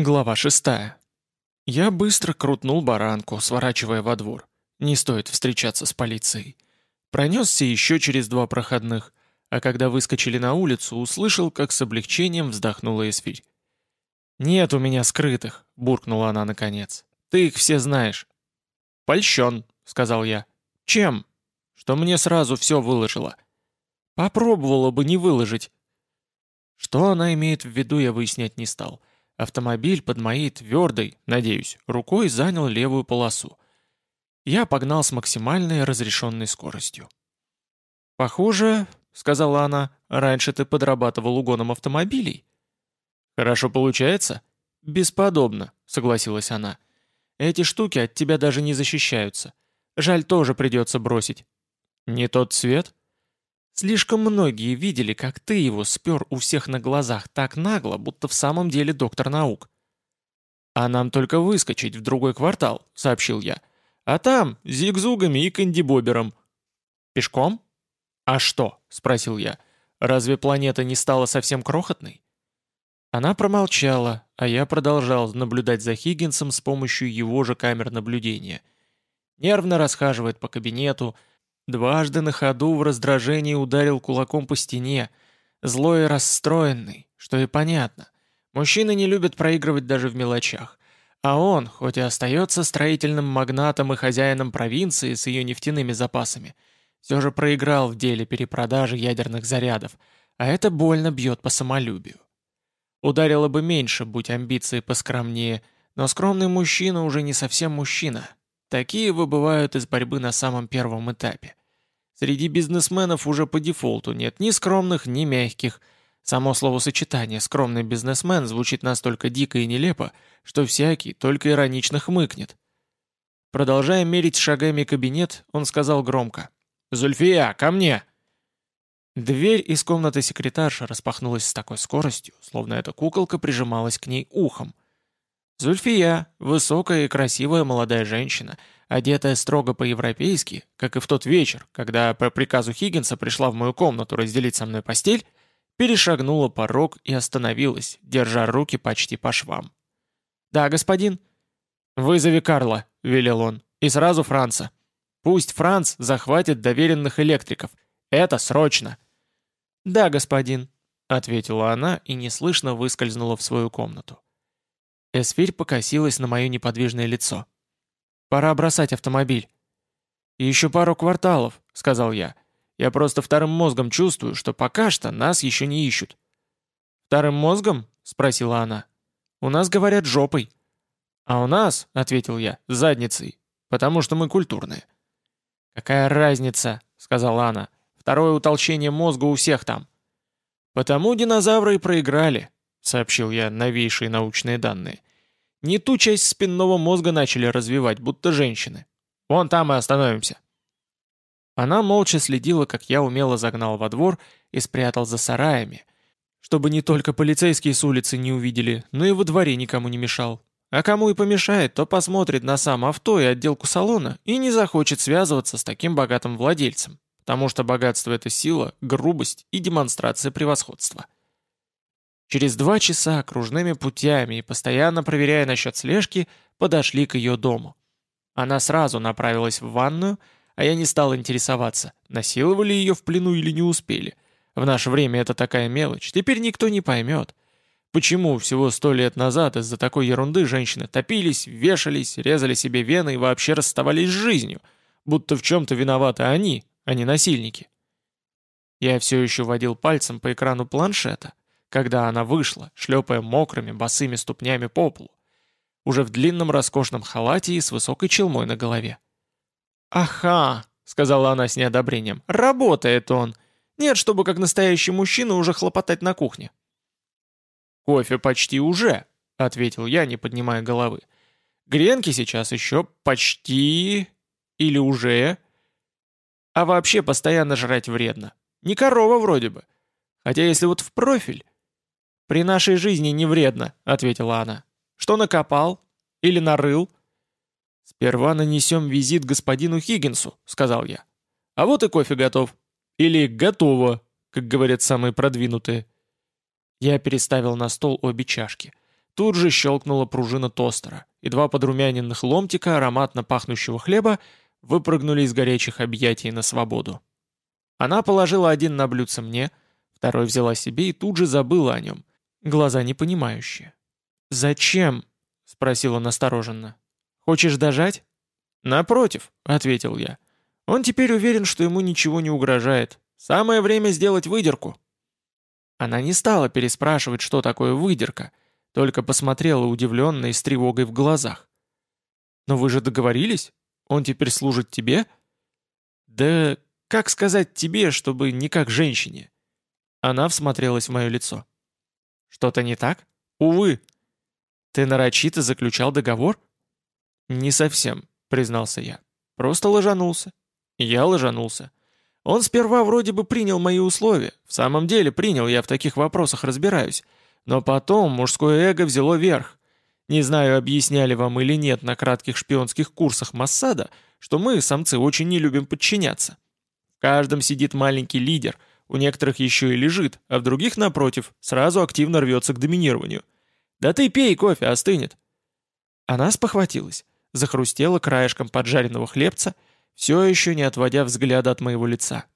Глава шестая. Я быстро крутнул баранку, сворачивая во двор. Не стоит встречаться с полицией. Пронесся еще через два проходных, а когда выскочили на улицу, услышал, как с облегчением вздохнула Эсфирь. «Нет у меня скрытых», — буркнула она наконец. «Ты их все знаешь». «Польщен», — сказал я. «Чем?» «Что мне сразу все выложила». «Попробовала бы не выложить». Что она имеет в виду, я выяснять не стал. Автомобиль под моей твердой, надеюсь, рукой занял левую полосу. Я погнал с максимальной разрешенной скоростью. «Похоже, — сказала она, — раньше ты подрабатывал угоном автомобилей». «Хорошо получается?» «Бесподобно», — согласилась она. «Эти штуки от тебя даже не защищаются. Жаль, тоже придется бросить». «Не тот цвет?» Слишком многие видели, как ты его спер у всех на глазах так нагло, будто в самом деле доктор наук. «А нам только выскочить в другой квартал», — сообщил я. «А там зигзугами и кандибобером». «Пешком?» «А что?» — спросил я. «Разве планета не стала совсем крохотной?» Она промолчала, а я продолжал наблюдать за Хиггинсом с помощью его же камер наблюдения. Нервно расхаживает по кабинету, Дважды на ходу в раздражении ударил кулаком по стене, злой и расстроенный, что и понятно. Мужчины не любят проигрывать даже в мелочах. А он, хоть и остается строительным магнатом и хозяином провинции с ее нефтяными запасами, все же проиграл в деле перепродажи ядерных зарядов, а это больно бьет по самолюбию. Ударило бы меньше, будь амбиции поскромнее, но скромный мужчина уже не совсем мужчина. Такие выбывают из борьбы на самом первом этапе. Среди бизнесменов уже по дефолту нет ни скромных, ни мягких. Само словосочетание «скромный бизнесмен» звучит настолько дико и нелепо, что всякий только иронично хмыкнет. Продолжая мерить шагами кабинет, он сказал громко. «Зульфия, ко мне!» Дверь из комнаты секретарша распахнулась с такой скоростью, словно эта куколка прижималась к ней ухом. Зульфия, высокая и красивая молодая женщина — одетая строго по-европейски, как и в тот вечер, когда по приказу Хиггинса пришла в мою комнату разделить со мной постель, перешагнула порог и остановилась, держа руки почти по швам. «Да, господин?» «Вызови Карла», — велел он, — «и сразу Франца. Пусть Франц захватит доверенных электриков. Это срочно!» «Да, господин», — ответила она и неслышно выскользнула в свою комнату. Эсфирь покосилась на мое неподвижное лицо. Пора бросать автомобиль». «И еще пару кварталов», — сказал я. «Я просто вторым мозгом чувствую, что пока что нас еще не ищут». «Вторым мозгом?» — спросила она. «У нас говорят жопой». «А у нас», — ответил я, — «задницей, потому что мы культурные». «Какая разница?» — сказала она. «Второе утолщение мозга у всех там». «Потому динозавры и проиграли», — сообщил я новейшие научные данные. Не ту часть спинного мозга начали развивать, будто женщины. Вон там и остановимся. Она молча следила, как я умело загнал во двор и спрятал за сараями, чтобы не только полицейские с улицы не увидели, но и во дворе никому не мешал. А кому и помешает, то посмотрит на сам авто и отделку салона и не захочет связываться с таким богатым владельцем, потому что богатство — это сила, грубость и демонстрация превосходства. Через два часа кружными путями и постоянно проверяя насчет слежки, подошли к ее дому. Она сразу направилась в ванную, а я не стал интересоваться, насиловали ее в плену или не успели. В наше время это такая мелочь, теперь никто не поймет. Почему всего сто лет назад из-за такой ерунды женщины топились, вешались, резали себе вены и вообще расставались с жизнью, будто в чем-то виноваты они, а не насильники? Я все еще водил пальцем по экрану планшета, когда она вышла, шлепая мокрыми босыми ступнями по полу, уже в длинном роскошном халате и с высокой челмой на голове. «Аха!» — сказала она с неодобрением. «Работает он! Нет, чтобы как настоящий мужчина уже хлопотать на кухне». «Кофе почти уже», — ответил я, не поднимая головы. «Гренки сейчас еще почти... или уже...» А вообще постоянно жрать вредно. Не корова вроде бы. Хотя если вот в профиль, «При нашей жизни не вредно», — ответила она. «Что накопал? Или нарыл?» «Сперва нанесем визит господину Хиггинсу», — сказал я. «А вот и кофе готов. Или готово, как говорят самые продвинутые». Я переставил на стол обе чашки. тут же щелкнула пружина тостера, и два подрумяненных ломтика ароматно пахнущего хлеба выпрыгнули из горячих объятий на свободу. Она положила один на блюдце мне, второй взяла себе и тут же забыла о нем. Глаза непонимающие. «Зачем?» — спросила настороженно. «Хочешь дожать?» «Напротив», — ответил я. «Он теперь уверен, что ему ничего не угрожает. Самое время сделать выдерку». Она не стала переспрашивать, что такое выдерка, только посмотрела удивленно и с тревогой в глазах. «Но вы же договорились? Он теперь служит тебе?» «Да как сказать тебе, чтобы не как женщине?» Она всмотрелась в мое лицо. «Что-то не так? Увы». «Ты нарочито заключал договор?» «Не совсем», — признался я. «Просто ложанулся». Я ложанулся. Он сперва вроде бы принял мои условия. В самом деле принял, я в таких вопросах разбираюсь. Но потом мужское эго взяло верх. Не знаю, объясняли вам или нет на кратких шпионских курсах Массада, что мы, самцы, очень не любим подчиняться. В каждом сидит маленький лидер, у некоторых еще и лежит, а в других, напротив, сразу активно рвется к доминированию. «Да ты пей, кофе остынет!» Она спохватилась, захрустела краешком поджаренного хлебца — все еще не отводя взгляда от моего лица.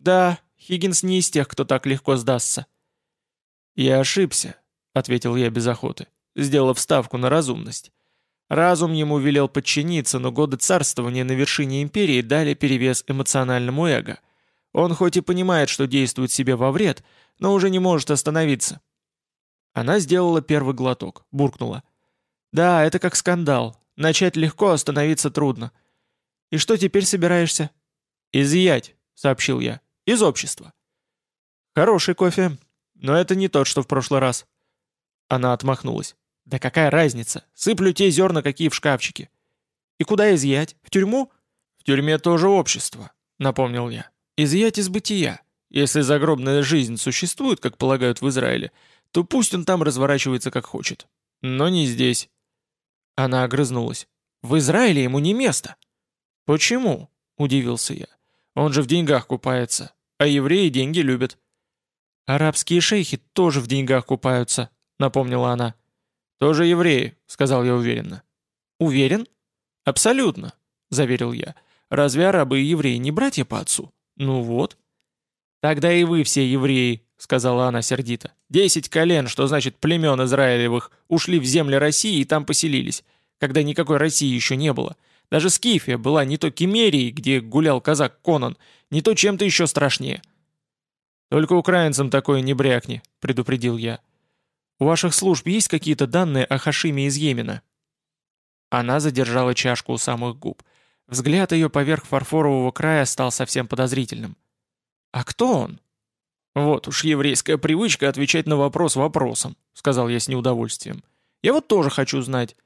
«Да, Хиггинс не из тех, кто так легко сдастся». «Я ошибся», — ответил я без охоты, сделав ставку на разумность. Разум ему велел подчиниться, но годы царствования на вершине империи дали перевес эмоциональному эго. Он хоть и понимает, что действует себе во вред, но уже не может остановиться. Она сделала первый глоток, буркнула. «Да, это как скандал. Начать легко, остановиться трудно. «И что теперь собираешься?» «Изъять», — сообщил я. «Из общества». «Хороший кофе, но это не тот, что в прошлый раз». Она отмахнулась. «Да какая разница? Сыплю те зерна, какие в шкафчике». «И куда изъять? В тюрьму?» «В тюрьме тоже общество», — напомнил я. «Изъять из бытия. Если загробная жизнь существует, как полагают в Израиле, то пусть он там разворачивается как хочет. Но не здесь». Она огрызнулась. «В Израиле ему не место». «Почему?» – удивился я. «Он же в деньгах купается, а евреи деньги любят». «Арабские шейхи тоже в деньгах купаются», – напомнила она. «Тоже евреи», – сказал я уверенно. «Уверен?» «Абсолютно», – заверил я. «Разве арабы и евреи не братья по отцу?» «Ну вот». «Тогда и вы все евреи», — сказала она сердито. «Десять колен, что значит племен Израилевых, ушли в земли России и там поселились, когда никакой России еще не было. Даже Скифия была не то Кемерией, где гулял казак Конан, не то чем-то еще страшнее. «Только украинцам такое не брякни», — предупредил я. «У ваших служб есть какие-то данные о Хашиме из Йемена?» Она задержала чашку у самых губ. Взгляд ее поверх фарфорового края стал совсем подозрительным. «А кто он?» «Вот уж еврейская привычка отвечать на вопрос вопросом», — сказал я с неудовольствием. «Я вот тоже хочу знать.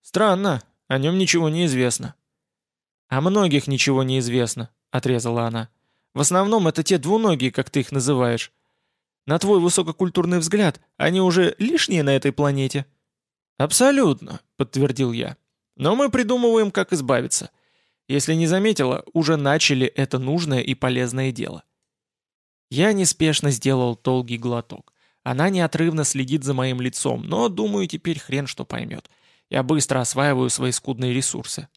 Странно, о нем ничего не известно». «О многих ничего не известно», — отрезала она. «В основном это те двуногие, как ты их называешь. На твой высококультурный взгляд, они уже лишние на этой планете?» «Абсолютно», — подтвердил я. «Но мы придумываем, как избавиться. Если не заметила, уже начали это нужное и полезное дело». Я неспешно сделал долгий глоток. Она неотрывно следит за моим лицом, но, думаю, теперь хрен что поймет. Я быстро осваиваю свои скудные ресурсы.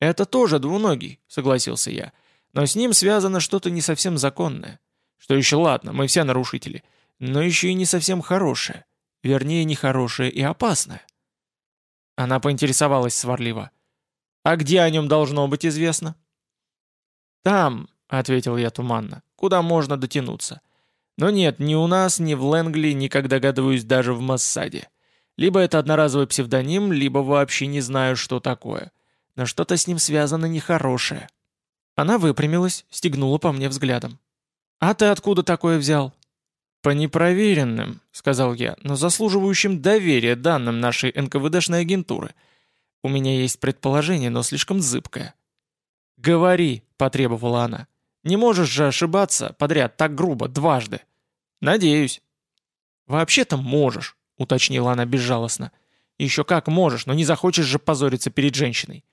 «Это тоже двуногий», — согласился я. «Но с ним связано что-то не совсем законное. Что еще ладно, мы все нарушители. Но еще и не совсем хорошее. Вернее, нехорошее и опасное». Она поинтересовалась сварливо. «А где о нем должно быть известно?» «Там», — ответил я туманно, — «куда можно дотянуться. Но нет, ни у нас, ни в Лэнгли, ни, как догадываюсь, даже в Массаде. Либо это одноразовый псевдоним, либо вообще не знаю, что такое. Но что-то с ним связано нехорошее. Она выпрямилась, стегнула по мне взглядом. «А ты откуда такое взял?» «По непроверенным», — сказал я, «но заслуживающим доверия данным нашей НКВДшной агентуры. У меня есть предположение, но слишком зыбкое». «Говори», — потребовала она. «Не можешь же ошибаться подряд так грубо, дважды». «Надеюсь». «Вообще-то можешь», уточнила она безжалостно. «Еще как можешь, но не захочешь же позориться перед женщиной».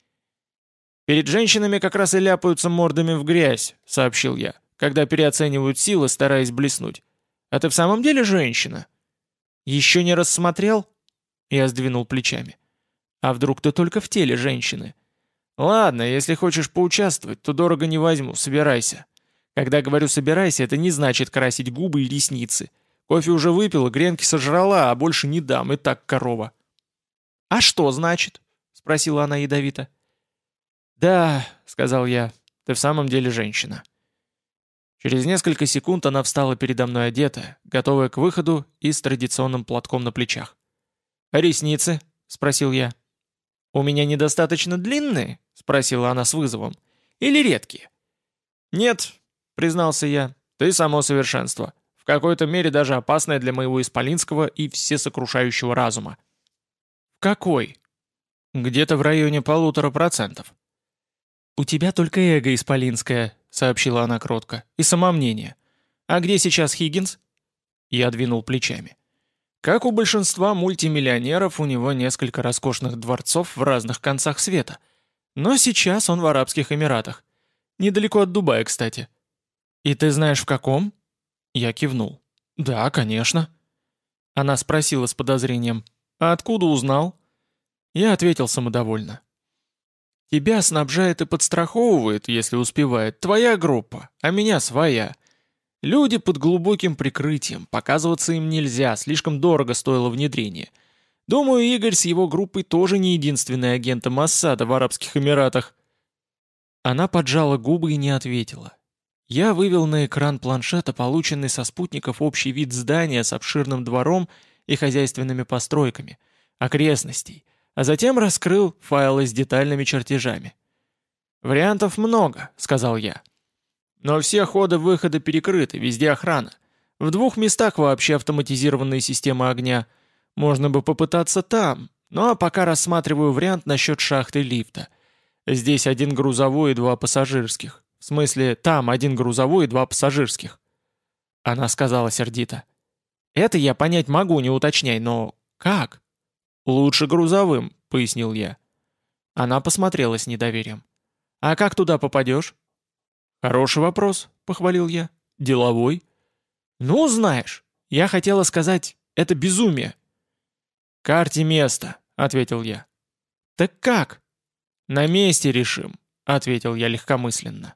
«Перед женщинами как раз и ляпаются мордами в грязь», — сообщил я, «когда переоценивают силы, стараясь блеснуть. А ты в самом деле женщина?» «Еще не рассмотрел?» Я сдвинул плечами. «А вдруг ты только в теле женщины?» «Ладно, если хочешь поучаствовать, то дорого не возьму, собирайся». Когда говорю «собирайся», это не значит красить губы и ресницы. Кофе уже выпила, гренки сожрала, а больше не дам, и так корова. «А что значит?» — спросила она ядовито. «Да», — сказал я, — «ты в самом деле женщина». Через несколько секунд она встала передо мной одетая, готовая к выходу и с традиционным платком на плечах. «А ресницы?» — спросил я. «У меня недостаточно длинные?» — спросила она с вызовом. «Или редкие?» «Нет», — признался я, — «ты само совершенство. В какой-то мере даже опасное для моего исполинского и всесокрушающего разума». «В какой?» «Где-то в районе полутора процентов». «У тебя только эго исполинское», — сообщила она кротко, — «и самомнение. А где сейчас Хиггинс?» Я двинул плечами. Как у большинства мультимиллионеров, у него несколько роскошных дворцов в разных концах света. Но сейчас он в Арабских Эмиратах. Недалеко от Дубая, кстати. «И ты знаешь, в каком?» Я кивнул. «Да, конечно». Она спросила с подозрением. «А откуда узнал?» Я ответил самодовольно. «Тебя снабжает и подстраховывает, если успевает, твоя группа, а меня своя. Люди под глубоким прикрытием, показываться им нельзя, слишком дорого стоило внедрение. Думаю, Игорь с его группой тоже не единственный агент Массада в Арабских Эмиратах. Она поджала губы и не ответила. Я вывел на экран планшета полученный со спутников общий вид здания с обширным двором и хозяйственными постройками, окрестностей, а затем раскрыл файлы с детальными чертежами. «Вариантов много», — сказал я. Но все ходы-выходы перекрыты, везде охрана. В двух местах вообще автоматизированные системы огня. Можно бы попытаться там, но пока рассматриваю вариант насчет шахты лифта. Здесь один грузовой и два пассажирских. В смысле, там один грузовой и два пассажирских. Она сказала сердито. Это я понять могу, не уточняй, но как? Лучше грузовым, пояснил я. Она посмотрела с недоверием. А как туда попадешь? «Хороший вопрос», — похвалил я. «Деловой». «Ну, знаешь, я хотела сказать, это безумие». «Карте место», — ответил я. «Так как?» «На месте решим», — ответил я легкомысленно.